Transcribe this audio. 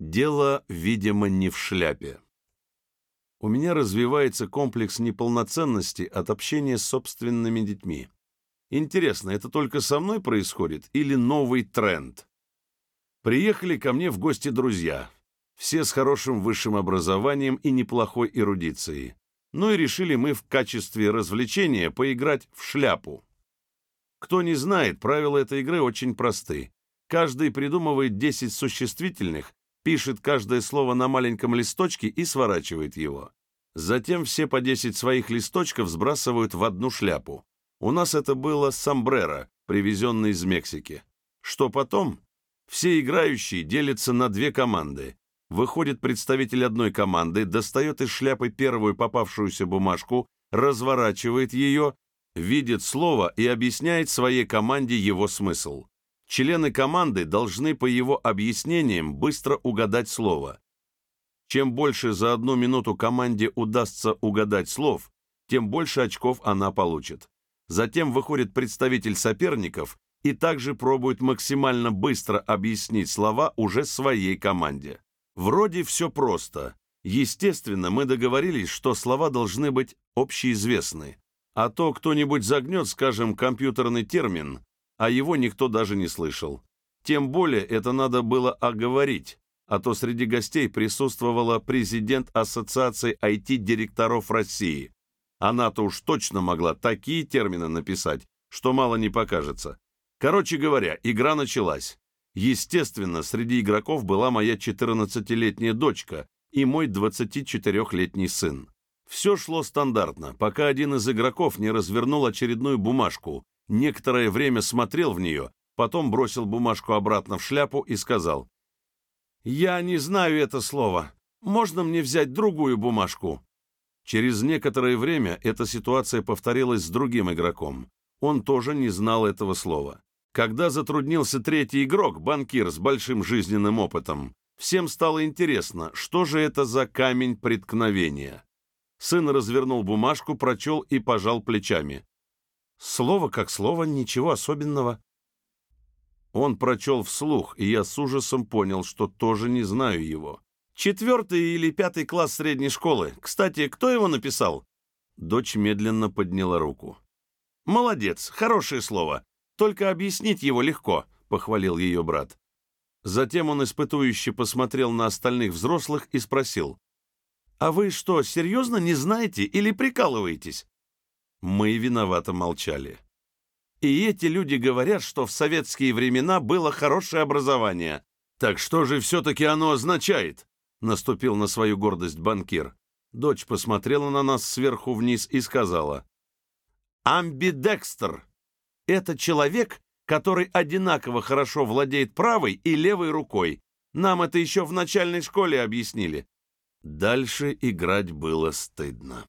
Дело, видимо, не в шляпе. У меня развивается комплекс неполноценности от общения с собственными детьми. Интересно, это только со мной происходит или новый тренд? Приехали ко мне в гости друзья, все с хорошим высшим образованием и неплохой эрудицией. Ну и решили мы в качестве развлечения поиграть в шляпу. Кто не знает, правила этой игры очень просты. Каждый придумывает 10 существительных пишет каждое слово на маленьком листочке и сворачивает его. Затем все по 10 своих листочков сбрасывают в одну шляпу. У нас это было сомбреро, привезенное из Мексики. Что потом? Все играющие делятся на две команды. Выходит представитель одной команды, достает из шляпы первую попавшуюся бумажку, разворачивает ее, видит слово и объясняет своей команде его смысл. Члены команды должны по его объяснениям быстро угадать слово. Чем больше за одну минуту команде удастся угадать слов, тем больше очков она получит. Затем выходит представитель соперников и также пробует максимально быстро объяснить слова уже своей команде. Вроде все просто. Естественно, мы договорились, что слова должны быть общеизвестны. А то кто-нибудь загнет, скажем, компьютерный термин, а его никто даже не слышал. Тем более это надо было оговорить, а то среди гостей присутствовала президент Ассоциации IT-директоров России. Она-то уж точно могла такие термины написать, что мало не покажется. Короче говоря, игра началась. Естественно, среди игроков была моя 14-летняя дочка и мой 24-летний сын. Все шло стандартно, пока один из игроков не развернул очередную бумажку, некоторое время смотрел в нее, потом бросил бумажку обратно в шляпу и сказал, «Я не знаю это слово. Можно мне взять другую бумажку?» Через некоторое время эта ситуация повторилась с другим игроком. Он тоже не знал этого слова. Когда затруднился третий игрок, банкир с большим жизненным опытом, всем стало интересно, что же это за камень преткновения. Сын развернул бумажку, прочел и пожал плечами. Слово как слово, ничего особенного. Он прочел вслух, и я с ужасом понял, что тоже не знаю его. Четвертый или пятый класс средней школы. Кстати, кто его написал? Дочь медленно подняла руку. «Молодец, хорошее слово. Только объяснить его легко», — похвалил ее брат. Затем он испытующе посмотрел на остальных взрослых и спросил. «А вы что, серьезно не знаете или прикалываетесь?» Мы виновато молчали. И эти люди говорят, что в советские времена было хорошее образование. Так что же все-таки оно означает? Наступил на свою гордость банкир. Дочь посмотрела на нас сверху вниз и сказала. Амбидекстер. Это человек, который одинаково хорошо владеет правой и левой рукой. Нам это еще в начальной школе объяснили. Дальше играть было стыдно.